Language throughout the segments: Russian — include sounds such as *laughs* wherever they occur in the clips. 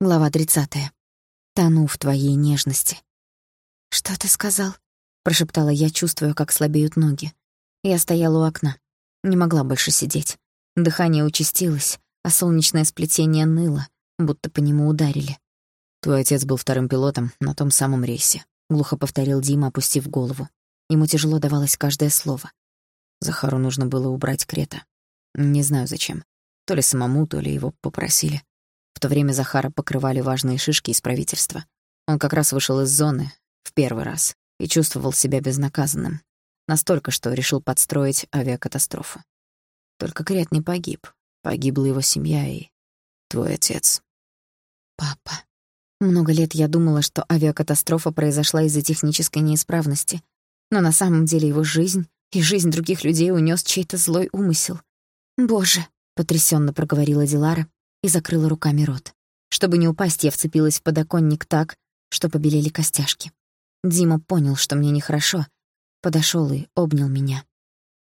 Глава 30. Тону в твоей нежности. «Что ты сказал?» — прошептала я, чувствуя, как слабеют ноги. Я стояла у окна. Не могла больше сидеть. Дыхание участилось, а солнечное сплетение ныло, будто по нему ударили. «Твой отец был вторым пилотом на том самом рейсе», — глухо повторил Дима, опустив голову. Ему тяжело давалось каждое слово. Захару нужно было убрать Крета. Не знаю зачем. То ли самому, то ли его попросили. В то время Захара покрывали важные шишки из правительства. Он как раз вышел из зоны в первый раз и чувствовал себя безнаказанным. Настолько, что решил подстроить авиакатастрофу. Только Крет не погиб. Погибла его семья и твой отец. Папа. Много лет я думала, что авиакатастрофа произошла из-за технической неисправности. Но на самом деле его жизнь и жизнь других людей унес чей-то злой умысел. «Боже!» — потрясенно проговорила Дилара, и закрыла руками рот. Чтобы не упасть, я вцепилась в подоконник так, что побелели костяшки. Дима понял, что мне нехорошо, подошёл и обнял меня.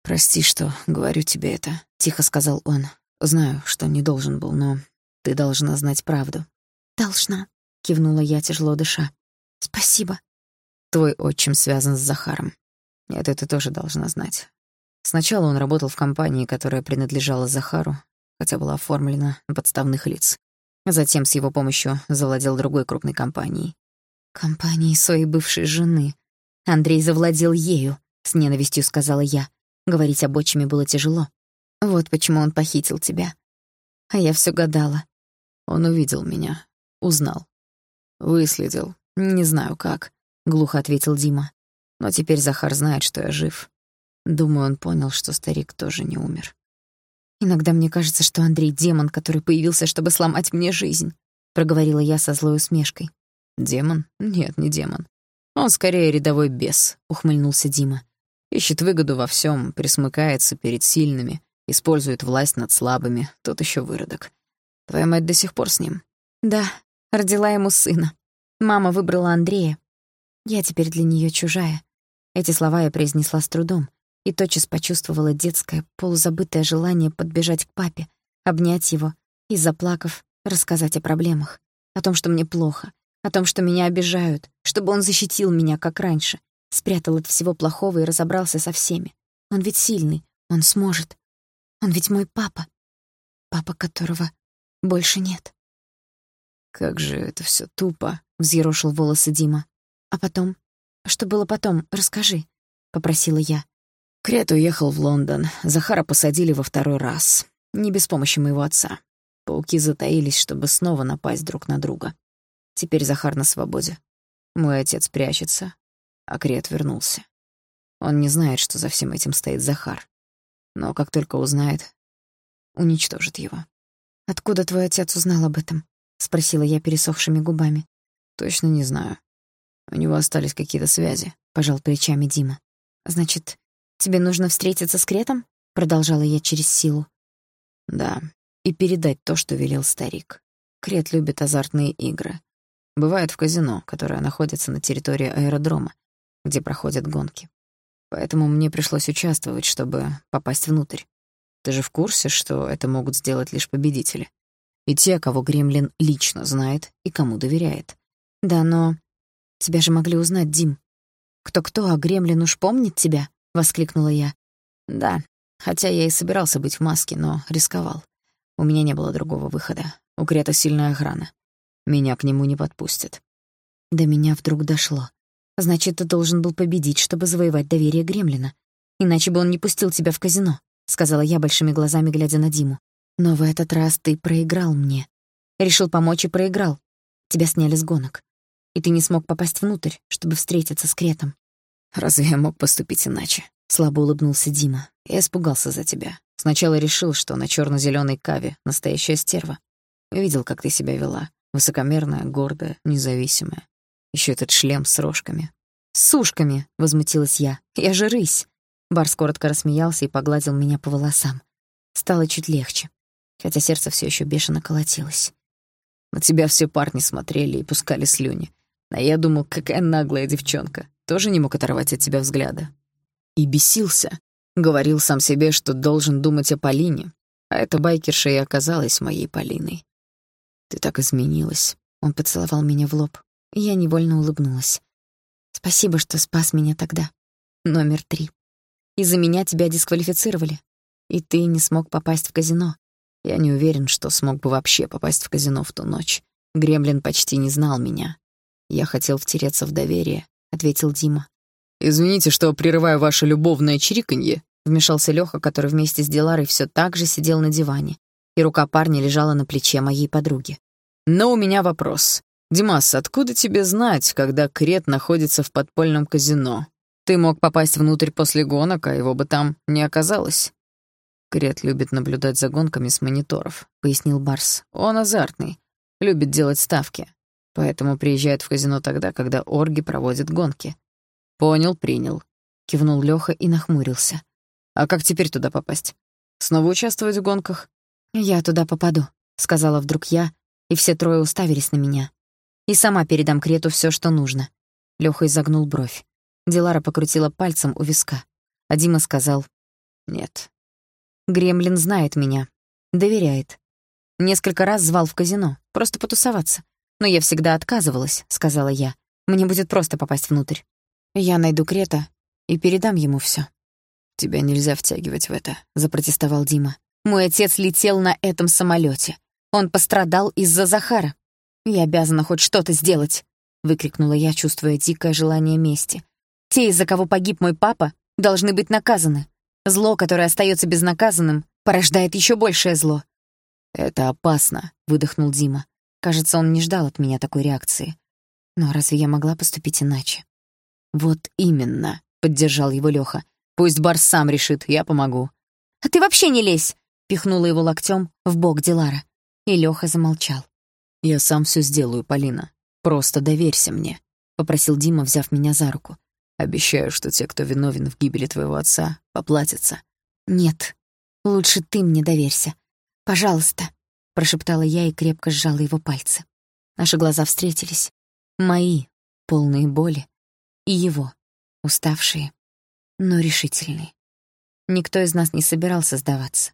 «Прости, что говорю тебе это», — тихо сказал он. «Знаю, что не должен был, но ты должна знать правду». «Должна», — кивнула я, тяжело дыша. «Спасибо». «Твой отчим связан с Захаром. Это ты тоже должна знать. Сначала он работал в компании, которая принадлежала Захару, хотя была оформлена на подставных лиц. Затем с его помощью завладел другой крупной компанией. «Компанией своей бывшей жены. Андрей завладел ею», — с ненавистью сказала я. Говорить об отчиме было тяжело. Вот почему он похитил тебя. А я все гадала. Он увидел меня, узнал. Выследил, не знаю как, — глухо ответил Дима. Но теперь Захар знает, что я жив. Думаю, он понял, что старик тоже не умер. «Иногда мне кажется, что Андрей — демон, который появился, чтобы сломать мне жизнь», — проговорила я со злой усмешкой. «Демон? Нет, не демон. Он скорее рядовой бес», — ухмыльнулся Дима. «Ищет выгоду во всем, присмыкается перед сильными, использует власть над слабыми, тот еще выродок. Твоя мать до сих пор с ним?» «Да, родила ему сына. Мама выбрала Андрея. Я теперь для нее чужая». Эти слова я произнесла с трудом, и тотчас почувствовала детское, полузабытое желание подбежать к папе, обнять его и, заплакав, рассказать о проблемах, о том, что мне плохо, о том, что меня обижают, чтобы он защитил меня, как раньше, спрятал от всего плохого и разобрался со всеми. Он ведь сильный, он сможет. Он ведь мой папа. Папа, которого больше нет. «Как же это все тупо», — взъерошил волосы Дима. «А потом? Что было потом? Расскажи», — попросила я. Крет уехал в Лондон. Захара посадили во второй раз. Не без помощи моего отца. Пауки затаились, чтобы снова напасть друг на друга. Теперь Захар на свободе. Мой отец прячется, а Крет вернулся. Он не знает, что за всем этим стоит Захар. Но как только узнает, уничтожит его. «Откуда твой отец узнал об этом?» — спросила я пересохшими губами. «Точно не знаю. У него остались какие-то связи», — пожал плечами Дима. «Значит, «Тебе нужно встретиться с Кретом?» — продолжала я через силу. «Да, и передать то, что велел старик. Крет любит азартные игры. Бывает в казино, которое находится на территории аэродрома, где проходят гонки. Поэтому мне пришлось участвовать, чтобы попасть внутрь. Ты же в курсе, что это могут сделать лишь победители? И те, кого Гремлин лично знает и кому доверяет. Да, но... Тебя же могли узнать, Дим. Кто-кто, а Гремлин уж помнит тебя воскликнула я. Да, хотя я и собирался быть в маске, но рисковал. У меня не было другого выхода. У Крета сильная охрана. Меня к нему не подпустят. До меня вдруг дошло. Значит, ты должен был победить, чтобы завоевать доверие Гремлина. Иначе бы он не пустил тебя в казино, сказала я большими глазами, глядя на Диму. Но в этот раз ты проиграл мне. Решил помочь и проиграл. Тебя сняли с гонок. И ты не смог попасть внутрь, чтобы встретиться с Кретом. Разве я мог поступить иначе? Слабо улыбнулся Дима. Я испугался за тебя. Сначала решил, что на черно зеленой каве настоящая стерва. Видел, как ты себя вела. Высокомерная, гордая, независимая. Еще этот шлем с рожками. «С ушками!» — возмутилась я. «Я же рысь!» Барс коротко рассмеялся и погладил меня по волосам. Стало чуть легче, хотя сердце все еще бешено колотилось. На тебя все парни смотрели и пускали слюни. А я думал, какая наглая девчонка тоже не мог оторвать от тебя взгляда. И бесился. Говорил сам себе, что должен думать о Полине, а эта байкерша и оказалась моей Полиной. Ты так изменилась. Он поцеловал меня в лоб, я невольно улыбнулась. Спасибо, что спас меня тогда. Номер три. Из-за меня тебя дисквалифицировали, и ты не смог попасть в казино. Я не уверен, что смог бы вообще попасть в казино в ту ночь. Гремлин почти не знал меня. Я хотел втереться в доверие, ответил Дима. Извините, что прерываю ваше любовное чириканье, вмешался Лёха, который вместе с Диларой всё так же сидел на диване, и рука парня лежала на плече моей подруги. Но у меня вопрос. Димас, откуда тебе знать, когда Крет находится в подпольном казино? Ты мог попасть внутрь после гонок, а его бы там не оказалось. Крет любит наблюдать за гонками с мониторов, пояснил Барс. Он азартный, любит делать ставки, поэтому приезжает в казино тогда, когда орги проводят гонки. Понял, принял. Кивнул Лёха и нахмурился. А как теперь туда попасть? Снова участвовать в гонках? Я туда попаду, сказала вдруг я, и все трое уставились на меня. И сама передам Крету все, что нужно. Лёха изогнул бровь. Дилара покрутила пальцем у виска. А Дима сказал «Нет». Гремлин знает меня. Доверяет. Несколько раз звал в казино, просто потусоваться. Но я всегда отказывалась, сказала я. Мне будет просто попасть внутрь. Я найду Крета и передам ему все. «Тебя нельзя втягивать в это», — запротестовал Дима. «Мой отец летел на этом самолете. Он пострадал из-за Захара. «Я обязана хоть что-то сделать!» — выкрикнула я, чувствуя дикое желание мести. «Те, из-за кого погиб мой папа, должны быть наказаны. Зло, которое остается безнаказанным, порождает еще большее зло». «Это опасно», — выдохнул Дима. Кажется, он не ждал от меня такой реакции. Но разве я могла поступить иначе? «Вот именно», — поддержал его Лёха. «Пусть Барс сам решит, я помогу». «А ты вообще не лезь!» — пихнула его локтем в бок Дилара. И Лёха замолчал. «Я сам все сделаю, Полина. Просто доверься мне», — попросил Дима, взяв меня за руку. «Обещаю, что те, кто виновен в гибели твоего отца, поплатятся». «Нет, лучше ты мне доверься. Пожалуйста», — прошептала я и крепко сжала его пальцы. Наши глаза встретились. Мои, полные боли, и его, уставшие, но решительные. Никто из нас не собирался сдаваться.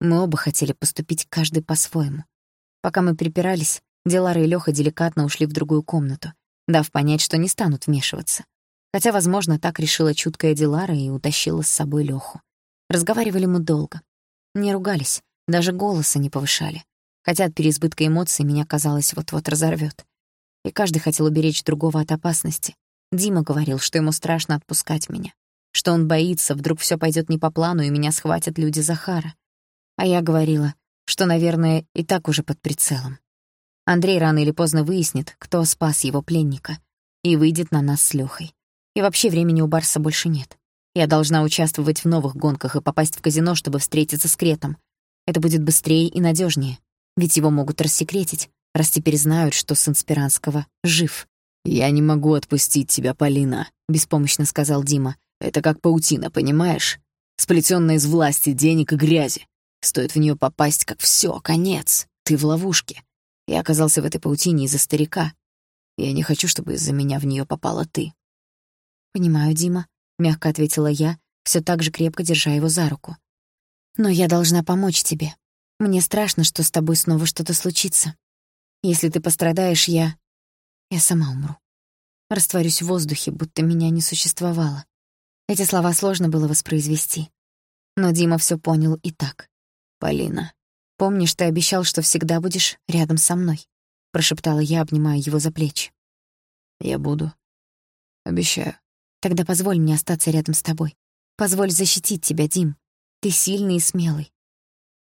Мы оба хотели поступить каждый по-своему. Пока мы припирались, Дилара и Лёха деликатно ушли в другую комнату, дав понять, что не станут вмешиваться. Хотя, возможно, так решила чуткая Дилара и утащила с собой Лёху. Разговаривали мы долго. Не ругались, даже голоса не повышали. Хотя от переизбытка эмоций меня, казалось, вот-вот разорвёт. И каждый хотел уберечь другого от опасности. Дима говорил, что ему страшно отпускать меня, что он боится, вдруг всё пойдёт не по плану, и меня схватят люди Захара. А я говорила, что, наверное, и так уже под прицелом. Андрей рано или поздно выяснит, кто спас его пленника, и выйдет на нас с Лёхой. И вообще времени у Барса больше нет. Я должна участвовать в новых гонках и попасть в казино, чтобы встретиться с Кретом. Это будет быстрее и надежнее, ведь его могут рассекретить, раз теперь знают, что сын Спиранского жив. «Я не могу отпустить тебя, Полина», — беспомощно сказал Дима. «Это как паутина, понимаешь? Сплетённая из власти, денег и грязи. Стоит в нее попасть, как все, конец. Ты в ловушке. Я оказался в этой паутине из-за старика. Я не хочу, чтобы из-за меня в нее попала ты. «Понимаю, Дима», — мягко ответила я, все так же крепко держа его за руку. «Но я должна помочь тебе. Мне страшно, что с тобой снова что-то случится. Если ты пострадаешь, я... Я сама умру. Растворюсь в воздухе, будто меня не существовало. Эти слова сложно было воспроизвести. Но Дима все понял и так. «Полина, помнишь, ты обещал, что всегда будешь рядом со мной?» — прошептала я, обнимая его за плечи. «Я буду. Обещаю». «Тогда позволь мне остаться рядом с тобой. Позволь защитить тебя, Дим. Ты сильный и смелый.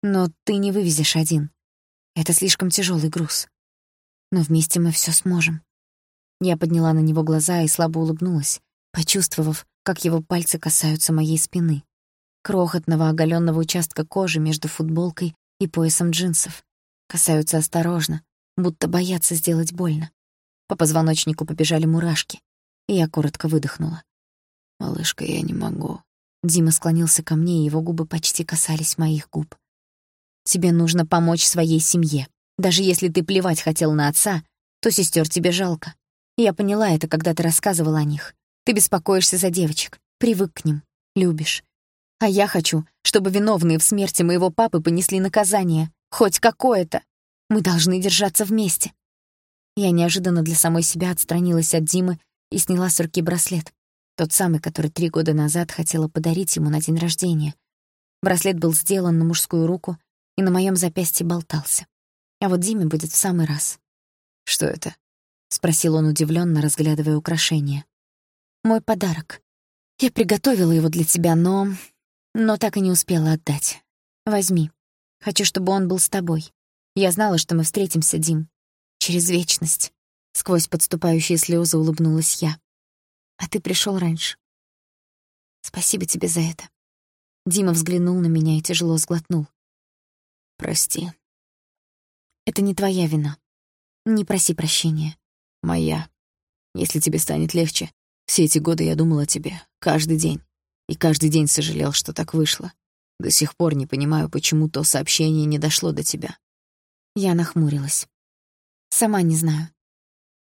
Но ты не вывезешь один. Это слишком тяжелый груз. Но вместе мы все сможем». Я подняла на него глаза и слабо улыбнулась, почувствовав, как его пальцы касаются моей спины крохотного оголенного участка кожи между футболкой и поясом джинсов. Касаются осторожно, будто боятся сделать больно. По позвоночнику побежали мурашки, и я коротко выдохнула. «Малышка, я не могу». Дима склонился ко мне, и его губы почти касались моих губ. «Тебе нужно помочь своей семье. Даже если ты плевать хотел на отца, то сестер тебе жалко. Я поняла это, когда ты рассказывала о них. Ты беспокоишься за девочек, привык к ним, любишь. А я хочу, чтобы виновные в смерти моего папы понесли наказание, хоть какое-то. Мы должны держаться вместе. Я неожиданно для самой себя отстранилась от Димы и сняла с руки браслет. Тот самый, который три года назад хотела подарить ему на день рождения. Браслет был сделан на мужскую руку и на моем запястье болтался. А вот Диме будет в самый раз. «Что это?» — спросил он удивленно, разглядывая украшение. «Мой подарок. Я приготовила его для тебя, но... но так и не успела отдать. Возьми. Хочу, чтобы он был с тобой. Я знала, что мы встретимся, Дим. Через вечность. Сквозь подступающие слезы улыбнулась я. А ты пришел раньше. Спасибо тебе за это. Дима взглянул на меня и тяжело сглотнул. Прости. Это не твоя вина. Не проси прощения. Моя. Если тебе станет легче. Все эти годы я думал о тебе. Каждый день. И каждый день сожалел, что так вышло. До сих пор не понимаю, почему то сообщение не дошло до тебя. Я нахмурилась. Сама не знаю.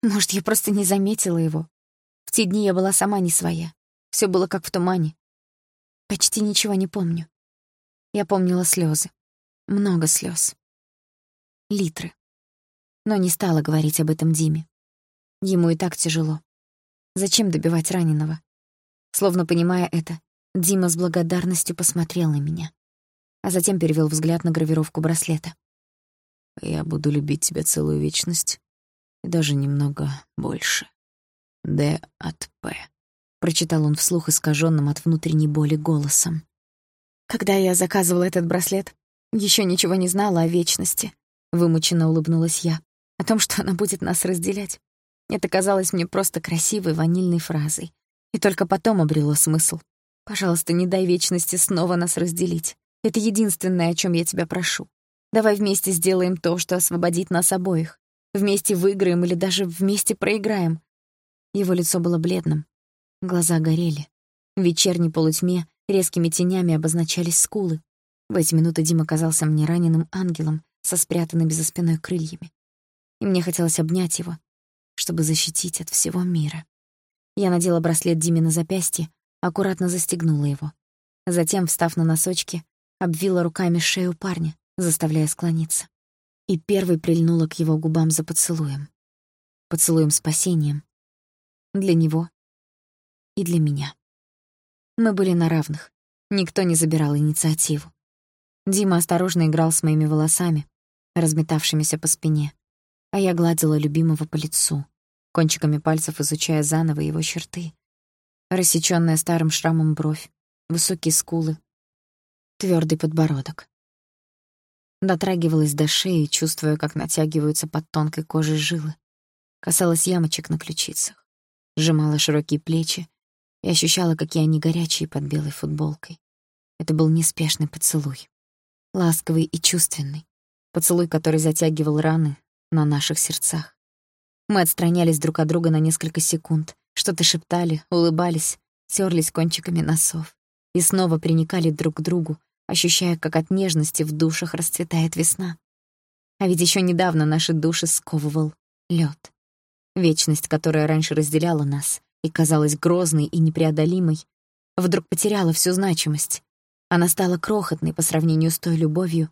Может, я просто не заметила его. В те дни я была сама не своя. Все было как в тумане. Почти ничего не помню. Я помнила слезы, Много слез, Литры. Но не стала говорить об этом Диме. Ему и так тяжело. Зачем добивать раненого? Словно понимая это, Дима с благодарностью посмотрел на меня, а затем перевел взгляд на гравировку браслета. Я буду любить тебя целую вечность и даже немного больше. Д от П. Прочитал он вслух искаженным от внутренней боли голосом. Когда я заказывала этот браслет, еще ничего не знала о вечности. Вымученно улыбнулась я. О том, что она будет нас разделять. Это казалось мне просто красивой ванильной фразой. И только потом обрело смысл. Пожалуйста, не дай вечности снова нас разделить. Это единственное, о чем я тебя прошу. Давай вместе сделаем то, что освободит нас обоих. Вместе выиграем или даже вместе проиграем. Его лицо было бледным. Глаза горели. В вечерней полутьме резкими тенями обозначались скулы. В эти минуты Дима казался мне раненым ангелом со спрятанными за спиной крыльями. И мне хотелось обнять его, чтобы защитить от всего мира. Я надела браслет Диме на запястье, аккуратно застегнула его. Затем, встав на носочки, обвила руками шею парня, заставляя склониться. И первой прильнула к его губам за поцелуем. Поцелуем спасением. Для него и для меня. Мы были на равных. Никто не забирал инициативу. Дима осторожно играл с моими волосами, разметавшимися по спине, а я гладила любимого по лицу, кончиками пальцев изучая заново его черты. Рассечённая старым шрамом бровь, высокие скулы, твёрдый подбородок. Дотрагивалась до шеи, чувствуя, как натягиваются под тонкой кожей жилы. Касалась ямочек на ключицах. Сжимала широкие плечи и ощущала, какие они горячие под белой футболкой. Это был неспешный поцелуй. Ласковый и чувственный. Поцелуй, который затягивал раны на наших сердцах. Мы отстранялись друг от друга на несколько секунд, что-то шептали, улыбались, терлись кончиками носов и снова приникали друг к другу, ощущая, как от нежности в душах расцветает весна. А ведь еще недавно наши души сковывал лед. Вечность, которая раньше разделяла нас и казалась грозной и непреодолимой, вдруг потеряла всю значимость. Она стала крохотной по сравнению с той любовью,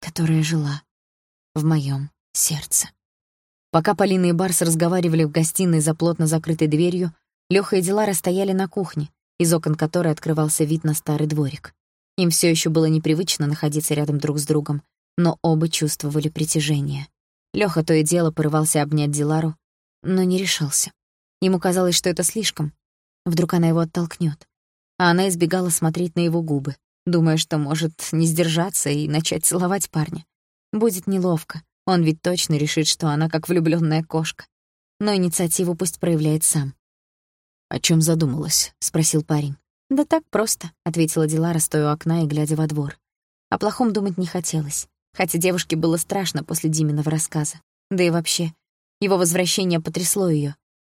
которая жила в моем сердце. Пока Полина и Барс разговаривали в гостиной за плотно закрытой дверью, Лёха и Дилара стояли на кухне, из окон которой открывался вид на старый дворик. Им все еще было непривычно находиться рядом друг с другом, но оба чувствовали притяжение. Лёха то и дело порывался обнять Дилару, но не решался. Ему казалось, что это слишком. Вдруг она его оттолкнет. А она избегала смотреть на его губы, думая, что может не сдержаться и начать целовать парня. Будет неловко. Он ведь точно решит, что она как влюбленная кошка. Но инициативу пусть проявляет сам. «О чем задумалась?» — спросил парень. «Да так просто», — ответила Дилара, стоя у окна и глядя во двор. О плохом думать не хотелось, хотя девушке было страшно после Диминого рассказа. Да и вообще, его возвращение потрясло ее.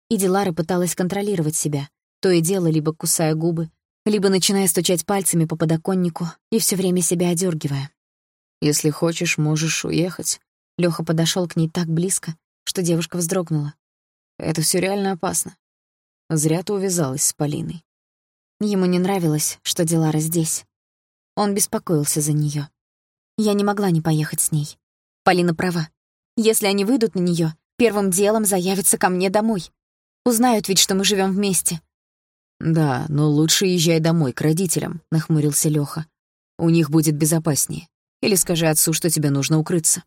И Дилара пыталась контролировать себя, то и дело либо кусая губы, либо начиная стучать пальцами по подоконнику и все время себя одергивая. «Если хочешь, можешь уехать». Лёха подошел к ней так близко, что девушка вздрогнула. «Это все реально опасно. Зря ты увязалась с Полиной. Ему не нравилось, что Дилара здесь. Он беспокоился за неё. Я не могла не поехать с ней. Полина права. Если они выйдут на неё, первым делом заявятся ко мне домой. Узнают ведь, что мы живем вместе. «Да, но лучше езжай домой, к родителям», — нахмурился Лёха. «У них будет безопаснее. Или скажи отцу, что тебе нужно укрыться».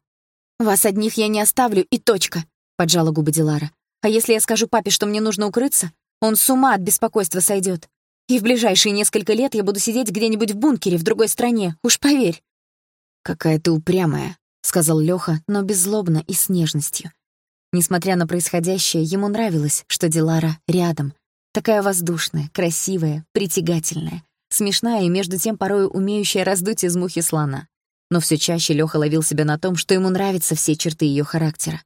«Вас одних я не оставлю, и точка», — поджала губы Дилара. «А если я скажу папе, что мне нужно укрыться, он с ума от беспокойства сойдет. И в ближайшие несколько лет я буду сидеть где-нибудь в бункере в другой стране, уж поверь». «Какая ты упрямая», — сказал Лёха, но беззлобно и с нежностью. Несмотря на происходящее, ему нравилось, что Дилара рядом. Такая воздушная, красивая, притягательная, смешная и между тем порою умеющая раздуть из мухи слона. Но все чаще Лёха ловил себя на том, что ему нравятся все черты ее характера.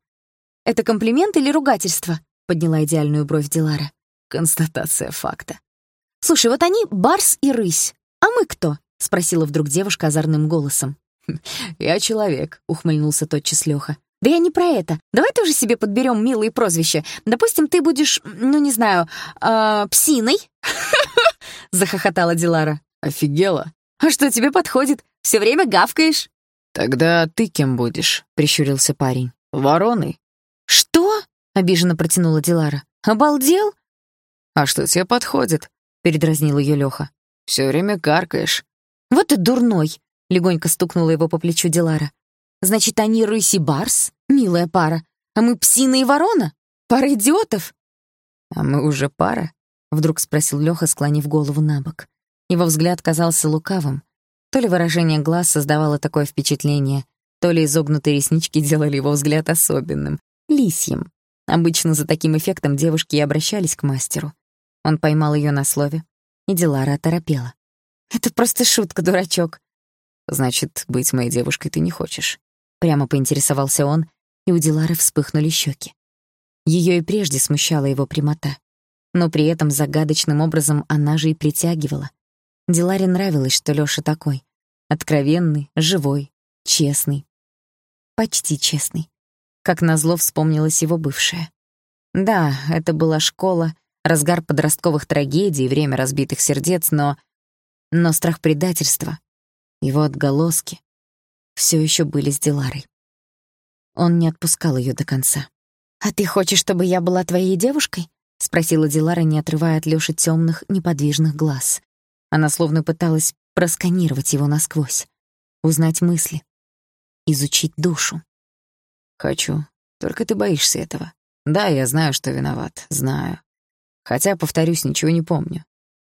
«Это комплимент или ругательство?» — подняла идеальную бровь Дилара. «Констатация факта». «Слушай, вот они — Барс и Рысь. А мы кто?» — спросила вдруг девушка озорным голосом. «Я человек», — ухмыльнулся тотчас Лёха. «Да я не про это. Давай тоже себе подберем милые прозвища. Допустим, ты будешь, ну, не знаю, э, псиной?» *laughs* Захохотала Дилара. «Офигела. А что тебе подходит? Все время гавкаешь». «Тогда ты кем будешь?» — прищурился парень. «Вороной». «Что?» — обиженно протянула Дилара. «Обалдел?» «А что тебе подходит?» — передразнил ее Лёха. Все время каркаешь». «Вот и дурной!» — легонько стукнула его по плечу Дилара. «Значит, они рысь и барс? Милая пара. А мы псина и ворона? Пара идиотов?» «А мы уже пара?» — вдруг спросил Лёха, склонив голову на бок. Его взгляд казался лукавым. То ли выражение глаз создавало такое впечатление, то ли изогнутые реснички делали его взгляд особенным, лисьим. Обычно за таким эффектом девушки и обращались к мастеру. Он поймал ее на слове, и Дилара оторопела. «Это просто шутка, дурачок». «Значит, быть моей девушкой ты не хочешь?» Прямо поинтересовался он, и у Дилары вспыхнули щеки. Ее и прежде смущала его прямота. Но при этом загадочным образом она же и притягивала. Диларе нравилось, что Лёша такой. Откровенный, живой, честный. Почти честный. Как назло вспомнилась его бывшая. Да, это была школа, разгар подростковых трагедий, время разбитых сердец, но... Но страх предательства, его отголоски, все еще были с Диларой. Он не отпускал ее до конца. «А ты хочешь, чтобы я была твоей девушкой?» — спросила Дилара, не отрывая от Лёши тёмных, неподвижных глаз. Она словно пыталась просканировать его насквозь, узнать мысли, изучить душу. «Хочу. Только ты боишься этого. Да, я знаю, что виноват. Знаю. Хотя, повторюсь, ничего не помню.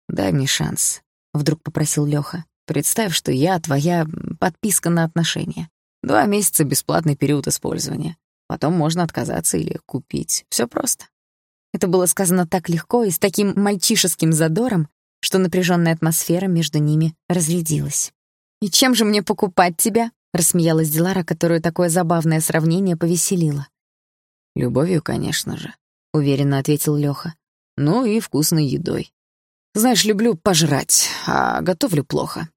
Дай мне шанс», — вдруг попросил Лёха. Представь, что я твоя подписка на отношения. Два месяца бесплатный период использования. Потом можно отказаться или купить. Все просто. Это было сказано так легко и с таким мальчишеским задором, что напряженная атмосфера между ними разрядилась. «И чем же мне покупать тебя?» — рассмеялась Дилара, которую такое забавное сравнение повеселило. «Любовью, конечно же», — уверенно ответил Лёха. «Ну и вкусной едой. Знаешь, люблю пожрать, а готовлю плохо.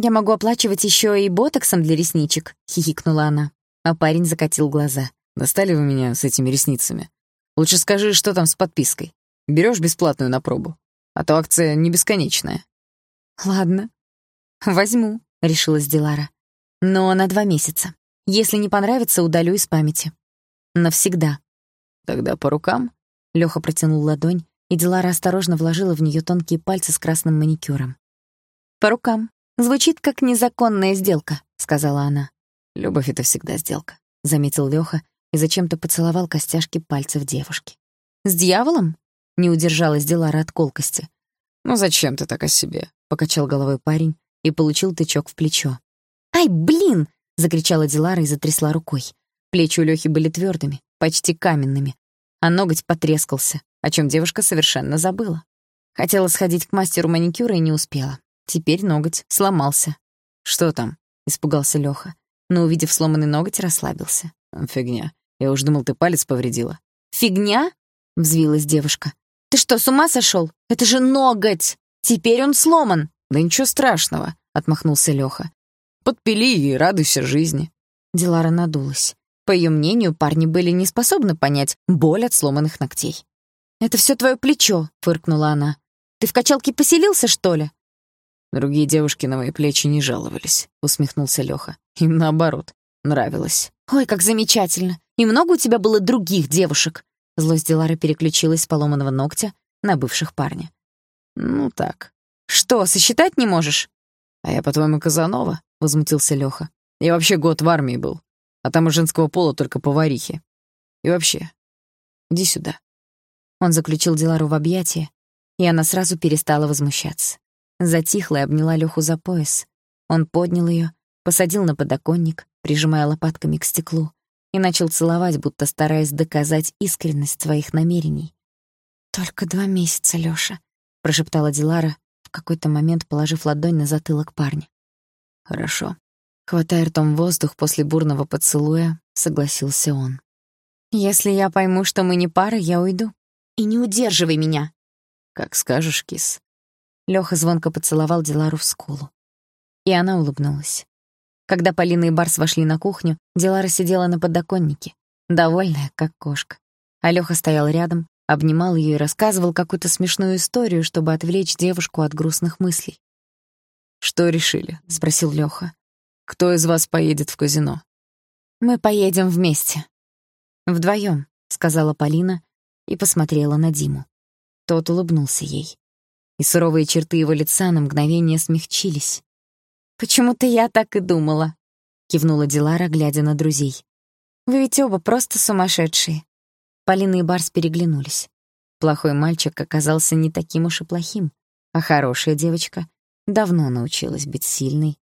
«Я могу оплачивать еще и ботоксом для ресничек», — хихикнула она. А парень закатил глаза. «Достали вы меня с этими ресницами? Лучше скажи, что там с подпиской. Берешь бесплатную на пробу. А то акция не бесконечная». «Ладно, возьму», — решилась Дилара. «Но на два месяца. Если не понравится, удалю из памяти. Навсегда». «Тогда по рукам?» — Лёха протянул ладонь, и Дилара осторожно вложила в неё тонкие пальцы с красным маникюром. «По рукам», «Звучит как незаконная сделка», — сказала она. «Любовь — это всегда сделка», — заметил Лёха и зачем-то поцеловал костяшки пальцев девушки. «С дьяволом?» — не удержалась Дилара от колкости. «Ну зачем ты так о себе?» — покачал головой парень и получил тычок в плечо. «Ай, блин!» — закричала Дилара и затрясла рукой. Плечи у Лёхи были твёрдыми, почти каменными, а ноготь потрескался, о чём девушка совершенно забыла. Хотела сходить к мастеру маникюра и не успела. Теперь ноготь сломался. «Что там?» — испугался Лёха, но, увидев сломанный ноготь, расслабился. «Фигня. Я уж думал, ты палец повредила». «Фигня?» — взвилась девушка. «Ты что, с ума сошёл? Это же ноготь! Теперь он сломан!» «Да ничего страшного», — отмахнулся Лёха. «Подпили и радуйся жизни». Дилара надулась. По её мнению, парни были не способны понять боль от сломанных ногтей. «Это всё твоё плечо», — фыркнула она. «Ты в качалке поселился, что ли?» Другие девушки на мои плечи не жаловались, усмехнулся Лёха. Им наоборот, нравилось. «Ой, как замечательно! И много у тебя было других девушек?» Злость Дилары переключилась с поломанного ногтя на бывших парня. «Ну так». «Что, сосчитать не можешь?» «А я, по-твоему, Казанова?» — возмутился Лёха. «Я вообще год в армии был, а там у женского пола только поварихи. И вообще, иди сюда». Он заключил Дилару в объятия, и она сразу перестала возмущаться. Затихла и обняла Лёху за пояс. Он поднял её, посадил на подоконник, прижимая лопатками к стеклу, и начал целовать, будто стараясь доказать искренность своих намерений. «Только два месяца, Лёша», — прошептала Дилара, в какой-то момент положив ладонь на затылок парня. «Хорошо». Хватая ртом воздух после бурного поцелуя, согласился он. «Если я пойму, что мы не пара, я уйду. И не удерживай меня». «Как скажешь, кис». Лёха звонко поцеловал Дилару в скулу. И она улыбнулась. Когда Полина и Барс вошли на кухню, Дилара сидела на подоконнике, довольная, как кошка. А Лёха стоял рядом, обнимал её и рассказывал какую-то смешную историю, чтобы отвлечь девушку от грустных мыслей. «Что решили?» — спросил Лёха. «Кто из вас поедет в казино?» «Мы поедем вместе». «Вдвоём», — сказала Полина и посмотрела на Диму. Тот улыбнулся ей. И суровые черты его лица на мгновение смягчились. «Почему-то я так и думала», — кивнула Дилара, глядя на друзей. «Вы ведь оба просто сумасшедшие». Полина и Барс переглянулись. Плохой мальчик оказался не таким уж и плохим, а хорошая девочка давно научилась быть сильной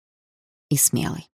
и смелой.